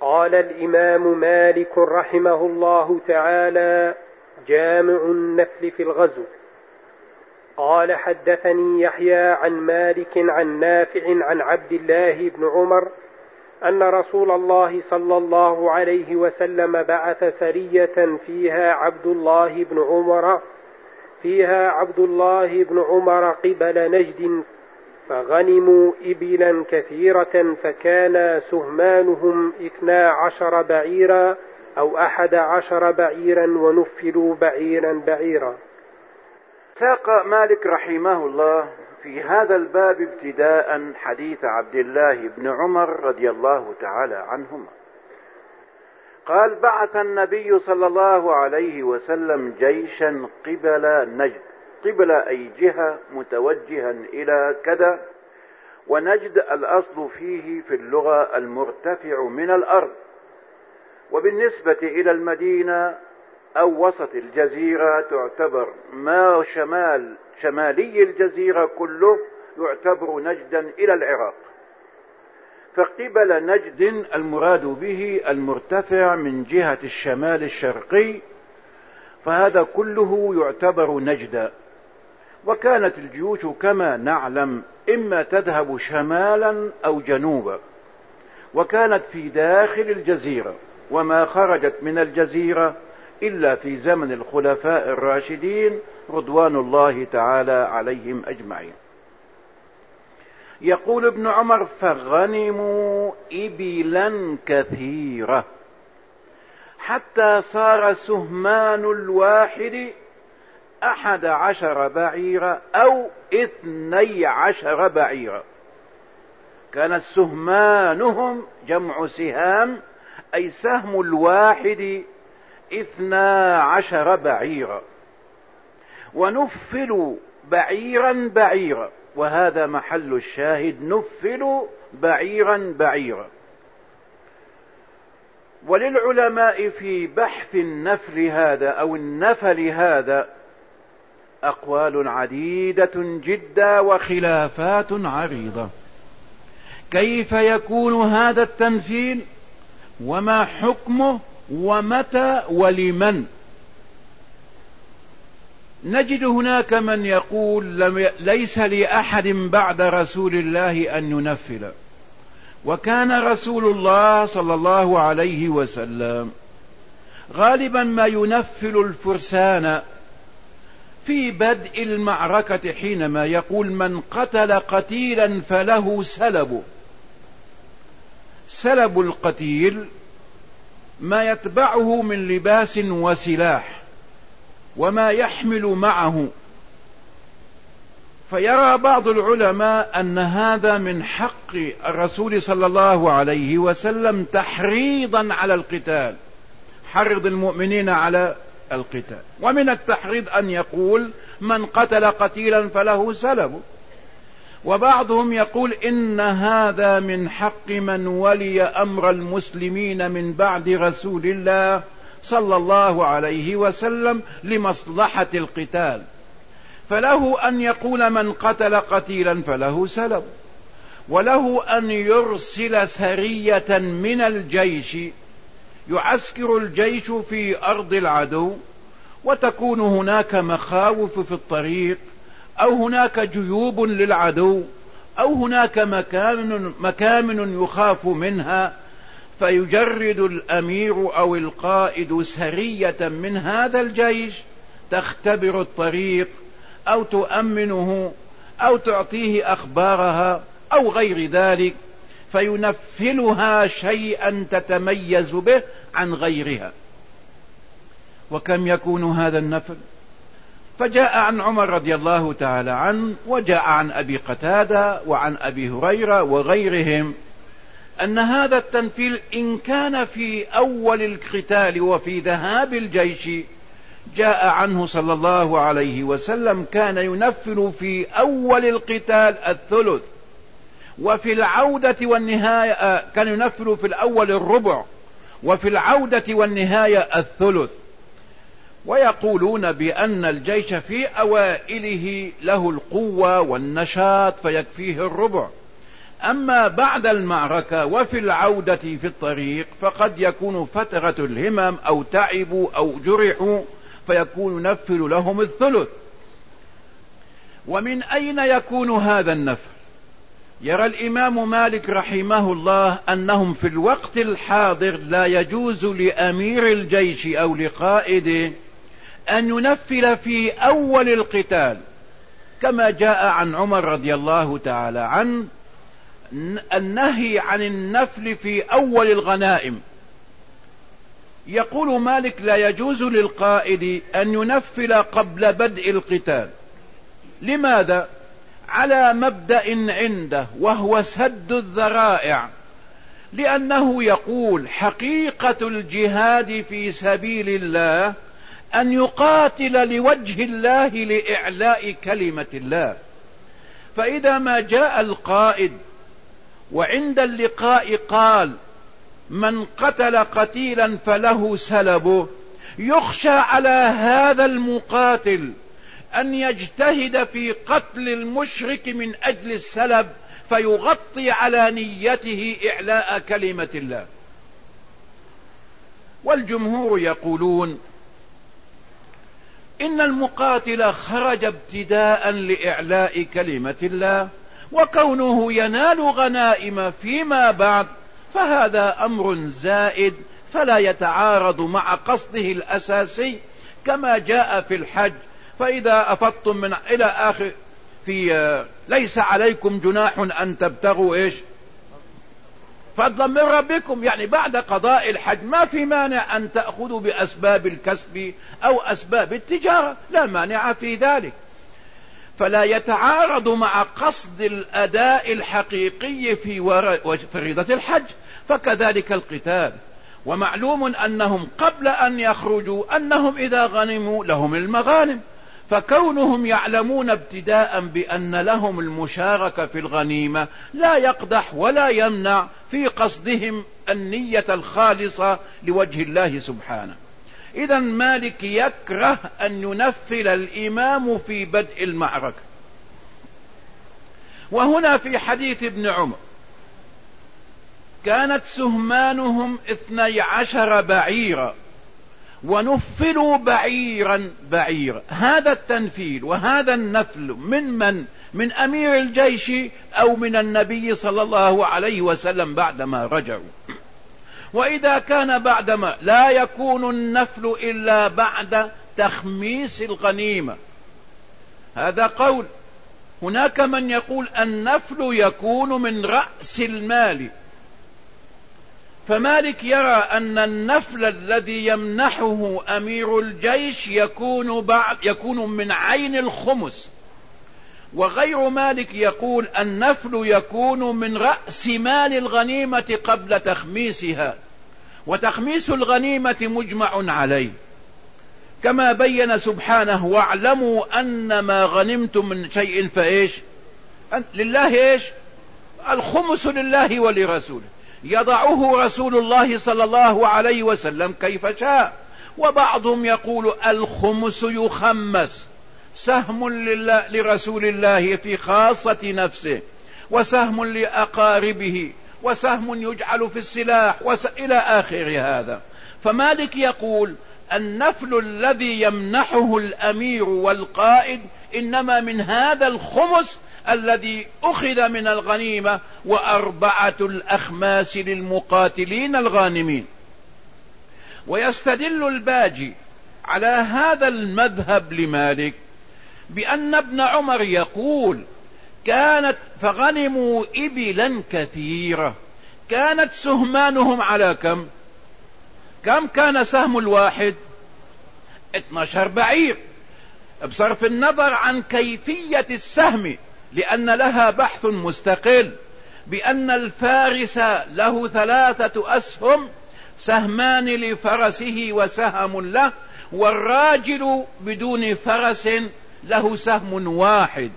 قال الإمام مالك رحمه الله تعالى جامع النفل في الغزو. قال حدثني يحيى عن مالك عن نافع عن عبد الله بن عمر أن رسول الله صلى الله عليه وسلم بعث سرية فيها عبد الله بن عمر فيها عبد الله بن عمر قبل نجد فغنموا إبلا كثيرة فكان سهمانهم اثنا عشر بعيرا أو أحد عشر بعيرا ونفلوا بعيرا بعيرا. ساق مالك رحمه الله في هذا الباب ابتداء حديث عبد الله بن عمر رضي الله تعالى عنهما. قال بعث النبي صلى الله عليه وسلم جيشا قبل نجد. قبل أي جهة متوجها إلى كذا ونجد الأصل فيه في اللغة المرتفع من الأرض. وبالنسبة إلى المدينة أو وسط الجزيرة تعتبر ما شمال شمالي الجزيرة كله يعتبر نجدا إلى العراق. فقبل نجد المراد به المرتفع من جهة الشمال الشرقي فهذا كله يعتبر نجدا. وكانت الجيوش كما نعلم إما تذهب شمالا أو جنوبا وكانت في داخل الجزيرة وما خرجت من الجزيرة إلا في زمن الخلفاء الراشدين رضوان الله تعالى عليهم أجمعين. يقول ابن عمر فغنموا إبلا كثيرة حتى صار سهمان الواحد أحد عشر بعيرا أو اثني عشر بعيرا. كانت سهمانهم جمع سهام أي سهم الواحد اثنا عشر بعيرا. ونفلوا بعيرا بعيرا وهذا محل الشاهد نفلوا بعيرا بعيرا. وللعلماء في بحث النفل هذا أو النفل هذا أقوال عديدة جدا وخلافات عريضة. كيف يكون هذا التنفيل وما حكمه؟ ومتى؟ ولمن؟ نجد هناك من يقول ليس لأحد بعد رسول الله أن ينفل وكان رسول الله صلى الله عليه وسلم غالبا ما ينفل الفرسان في بدء المعركة حينما يقول من قتل قتيلا فله سلب. سلب القتيل ما يتبعه من لباس وسلاح وما يحمل معه. فيرى بعض العلماء أن هذا من حق الرسول صلى الله عليه وسلم تحريضا على القتال. حرض المؤمنين على القتال. ومن التحريض أن يقول من قتل قتيلا فله سلب. وبعضهم يقول إن هذا من حق من ولي أمر المسلمين من بعد رسول الله صلى الله عليه وسلم لمصلحة القتال. فله أن يقول من قتل قتيلا فله سلب. وله أن يرسل سرية من الجيش يعسكر الجيش في أرض العدو وتكون هناك مخاوف في الطريق أو هناك جيوب للعدو أو هناك مكان مكامن يخاف منها فيجرد الأمير أو القائد سرية من هذا الجيش تختبر الطريق أو تؤمنه أو تعطيه أخبارها أو غير ذلك. فينفلها شيئا تتميز به عن غيرها. وكم يكون هذا النفل؟ فجاء عن عمر رضي الله تعالى عنه وجاء عن أبي قتادة وعن أبي هريرة وغيرهم أن هذا التنفيل إن كان في أول القتال وفي ذهاب الجيش جاء عنه صلى الله عليه وسلم كان ينفل في أول القتال الثلث. وفي العودة والنهاية كان ينفل في الأول الربع. وفي العودة والنهاية الثلث. ويقولون بأن الجيش في أوائله له القوة والنشاط فيكفيه الربع. أما بعد المعركة وفي العودة في الطريق فقد يكون فترة الهمم أو تعبوا أو جرحوا فيكون نفل لهم الثلث. ومن أين يكون هذا النفل يرى الإمام مالك رحمه الله أنهم في الوقت الحاضر لا يجوز لأمير الجيش أو لقائده أن ينفل في أول القتال كما جاء عن عمر رضي الله تعالى عن النهي عن النفل في أول الغنائم. يقول مالك لا يجوز للقائد أن ينفل قبل بدء القتال. لماذا؟ على مبدأ عنده وهو سد الذرائع. لأنه يقول حقيقة الجهاد في سبيل الله أن يقاتل لوجه الله لإعلاء كلمة الله. فإذا ما جاء القائد وعند اللقاء قال من قتل قتيلا فله سلبه يخشى على هذا المقاتل أن يجتهد في قتل المشرك من أجل السلب فيغطي على نيته إعلاء كلمة الله. والجمهور يقولون إن المقاتل خرج ابتداء لإعلاء كلمة الله وكونه ينال غنائم فيما بعد فهذا أمر زائد فلا يتعارض مع قصده الأساسي كما جاء في الحج فإذا أفضتم من إلى آخر في ليس عليكم جناح أن تبتغوا إيش؟ فضلا من ربكم. يعني بعد قضاء الحج ما في مانع أن تأخذوا بأسباب الكسب أو أسباب التجارة. لا مانع في ذلك. فلا يتعارض مع قصد الأداء الحقيقي في فريضة الحج. فكذلك القتال. ومعلوم أنهم قبل أن يخرجوا أنهم إذا غنموا لهم المغانم. فكونهم يعلمون ابتداء بأن لهم المشاركة في الغنيمة لا يقدح ولا يمنع في قصدهم النية الخالصة لوجه الله سبحانه. إذا مالك يكره أن ينفل الإمام في بدء المعركة. وهنا في حديث ابن عمر كانت سهمانهم اثني عشر بعيرا. ونفلوا بعيرا بعيرا هذا التنفيل وهذا النفل من من؟ من أمير الجيش أو من النبي صلى الله عليه وسلم بعدما رجعوا. وإذا كان بعدما لا يكون النفل إلا بعد تخميس الغنيمة. هذا قول. هناك من يقول النفل يكون من رأس المال. فمالك يرى أن النفل الذي يمنحه أمير الجيش يكون, بعد يكون من عين الخمس. وغير مالك يقول النفل يكون من رأس مال الغنيمة قبل تخميسها. وتخميس الغنيمة مجمع عليه. كما بين سبحانه واعلموا أن ما غنمتم من شيء فإيش؟ لله إيش؟ الخمس لله ولرسوله. يضعه رسول الله صلى الله عليه وسلم كيف شاء وبعضهم يقول الخمس يخمس سهم لرسول الله في خاصة نفسه وسهم لأقاربه وسهم يجعل في السلاح. إلى آخر هذا فمالك يقول النفل الذي يمنحه الأمير والقائد إنما من هذا الخمس الذي أخذ من الغنيمة وأربعة الأخماس للمقاتلين الغانمين. ويستدل الباجي على هذا المذهب لمالك بأن ابن عمر يقول كانت فغنموا إبلا كثيرة. كانت سهمانهم على كم؟ كم كان سهم الواحد؟ 12 بعير. بصرف النظر عن كيفية السهم لأن لها بحث مستقل بأن الفارس له ثلاثة أسهم سهمان لفرسه وسهم له والراجل بدون فرس له سهم واحد.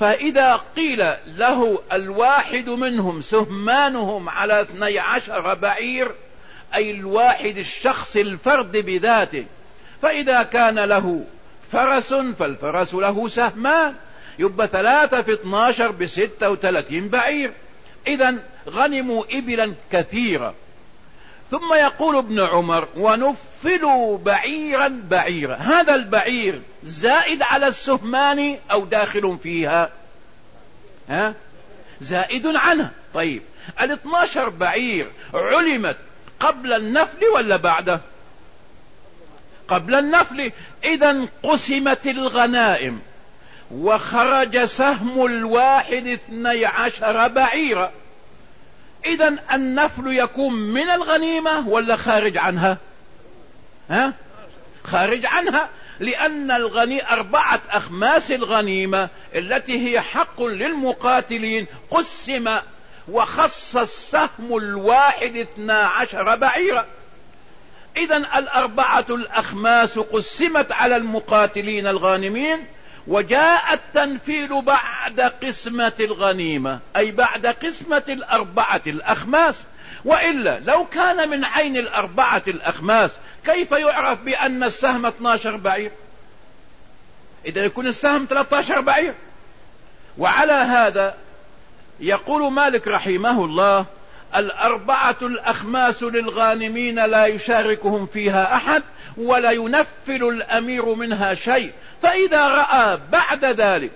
فإذا قيل له الواحد منهم سهمانهم على اثني عشر بعير أي الواحد الشخص الفرد بذاته فإذا كان له فرس فالفرس له سهمان يبقى ثلاثة في اتناشر بستة وثلاثين بعير. إذا غنموا إبلا كثيرة. ثم يقول ابن عمر ونفلوا بعيرا بعيرا. هذا البعير زائد على السهمان أو داخل فيها؟ ها؟ زائد عنها طيب الاثناشر بعير علمت قبل النفل ولا بعده؟ قبل النفل. اذا قسمت الغنائم. وخرج سهم الواحد اثني عشر بعيرا. اذا النفل يكون من الغنيمة ولا خارج عنها؟ ها؟ خارج عنها لأن الغني أربعة أخماس الغنيمة التي هي حق للمقاتلين قسم وخص السهم الواحد اثنا عشر بعيرا. إذا الأربعة الأخماس قسمت على المقاتلين الغانمين وجاء التنفيل بعد قسمة الغنيمة أي بعد قسمة الأربعة الأخماس. وإلا لو كان من عين الأربعة الأخماس كيف يعرف بأن السهم 12 بعير؟ إذا يكون السهم 13 بعير. وعلى هذا يقول مالك رحمه الله الأربعة الأخماس للغانمين لا يشاركهم فيها أحد ولا ينفل الأمير منها شيء. فإذا رأى بعد ذلك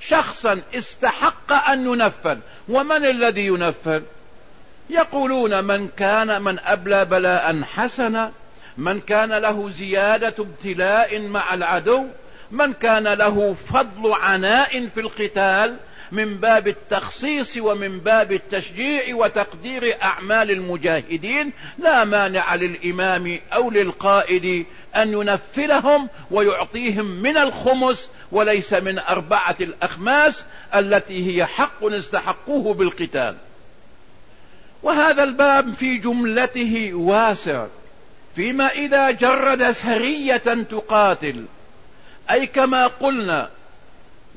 شخصا استحق أن ينفل ومن الذي ينفل؟ يقولون من كان من أبلى بلاء حسنا من كان له زيادة ابتلاء مع العدو من كان له فضل عناء في القتال من باب التخصيص ومن باب التشجيع وتقدير أعمال المجاهدين لا مانع للإمام أو للقائد أن ينفلهم ويعطيهم من الخمس وليس من أربعة الأخماس التي هي حق استحقوه بالقتال. وهذا الباب في جملته واسع فيما إذا جرد سرية تقاتل. أي كما قلنا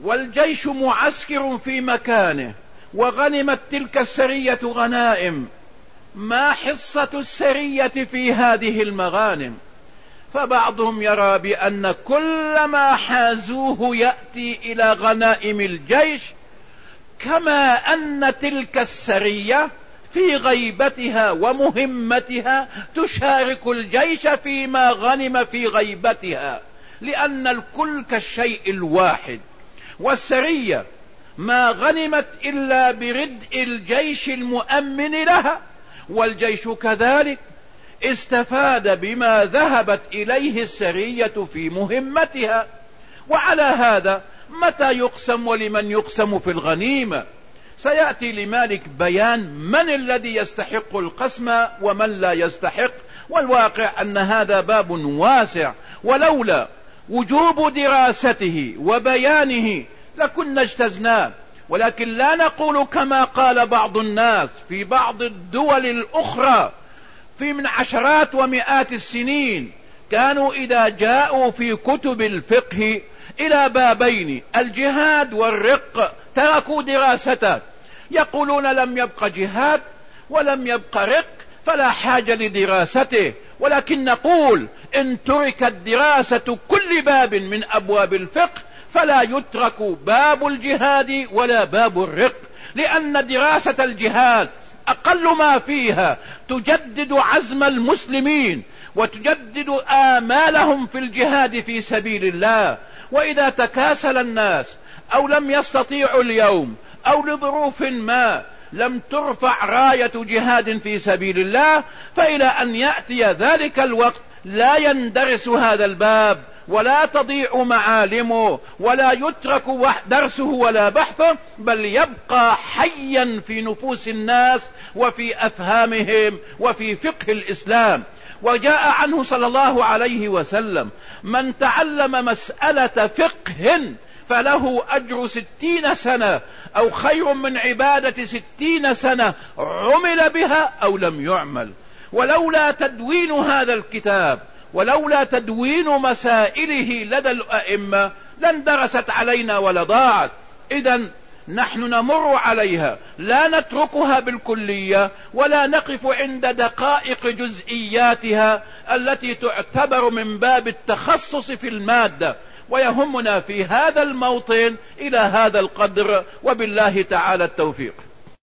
والجيش معسكر في مكانه وغنمت تلك السرية غنائم. ما حصة السرية في هذه المغانم؟ فبعضهم يرى بأن كل ما حازوه يأتي إلى غنائم الجيش كما أن تلك السرية في غيبتها ومهمتها تشارك الجيش فيما غنم في غيبتها لأن الكل كالشيء الواحد. والسرية ما غنمت إلا بردء الجيش المؤمن لها والجيش كذلك استفاد بما ذهبت إليه السرية في مهمتها. وعلى هذا متى يقسم ولمن يقسم في الغنيمة؟ سيأتي لمالك بيان من الذي يستحق القسم ومن لا يستحق والواقع أن هذا باب واسع ولولا وجوب دراسته وبيانه لكنا اجتزناه ولكن لا نقول كما قال بعض الناس في بعض الدول الأخرى في من عشرات ومئات السنين كانوا إذا جاءوا في كتب الفقه إلى بابين الجهاد والرق تركوا دراسته. يقولون لم يبق جهاد ولم يبق رق فلا حاجة لدراسته. ولكن نقول إن تركت دراسة كل باب من أبواب الفقه فلا يترك باب الجهاد ولا باب الرق. لأن دراسة الجهاد أقل ما فيها تجدد عزم المسلمين وتجدد آمالهم في الجهاد في سبيل الله. وإذا تكاسل الناس أو لم يستطيعوا اليوم أو لظروف ما لم ترفع راية جهاد في سبيل الله فإلى أن يأتي ذلك الوقت لا يندرس هذا الباب ولا تضيع معالمه ولا يترك درسه ولا بحثه بل يبقى حيا في نفوس الناس وفي أفهامهم وفي فقه الإسلام. وجاء عنه صلى الله عليه وسلم من تعلم مسألة فقه فله أجر ستين سنة أو خير من عبادة ستين سنة عمل بها أو لم يعمل. ولولا تدوين هذا الكتاب ولولا تدوين مسائله لدى الأئمة لاندرست علينا ولضاعت إذا نحن نمر عليها لا نتركها بالكلية ولا نقف عند دقائق جزئياتها التي تعتبر من باب التخصص في المادة. ويهمنا في هذا الموطن إلى هذا القدر وبالله تعالى التوفيق.